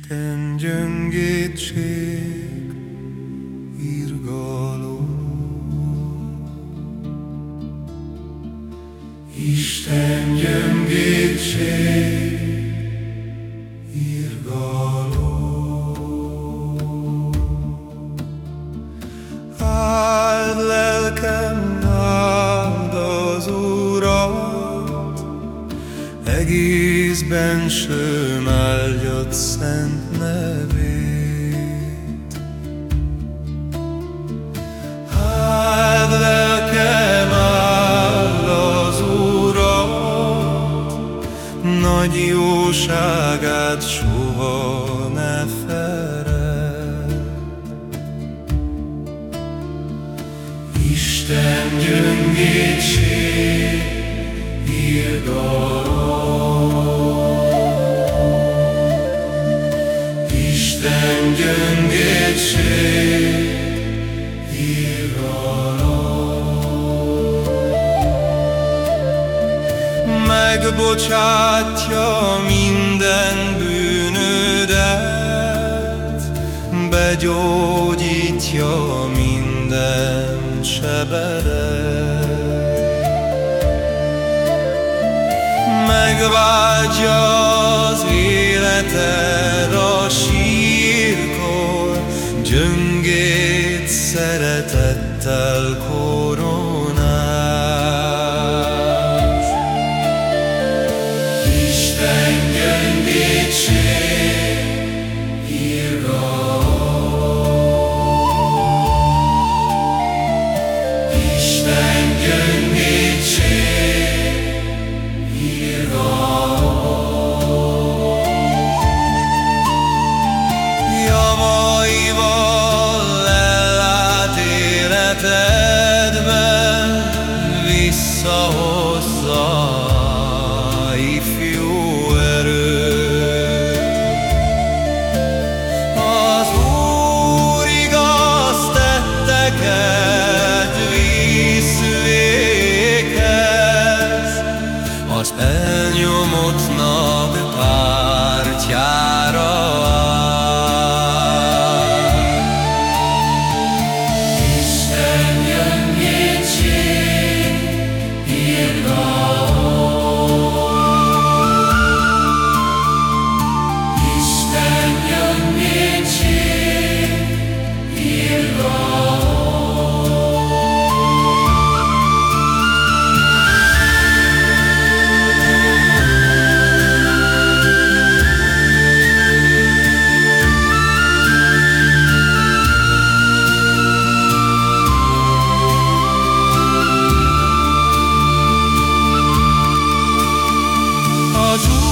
Isten gyöngétség, irgalom. Isten gyöngétség, egész bensőm áldjad szent nevét. Áld lelkem, áld az Urat, nagy jóságát soha ne feled. Isten gyöngétség, Megbocsátja minden bűnödet, Begyógyítja minden sebedet. Megváltja az életed szeretettel koronáz. Az elnyomottnak pártjára áll. Az Úr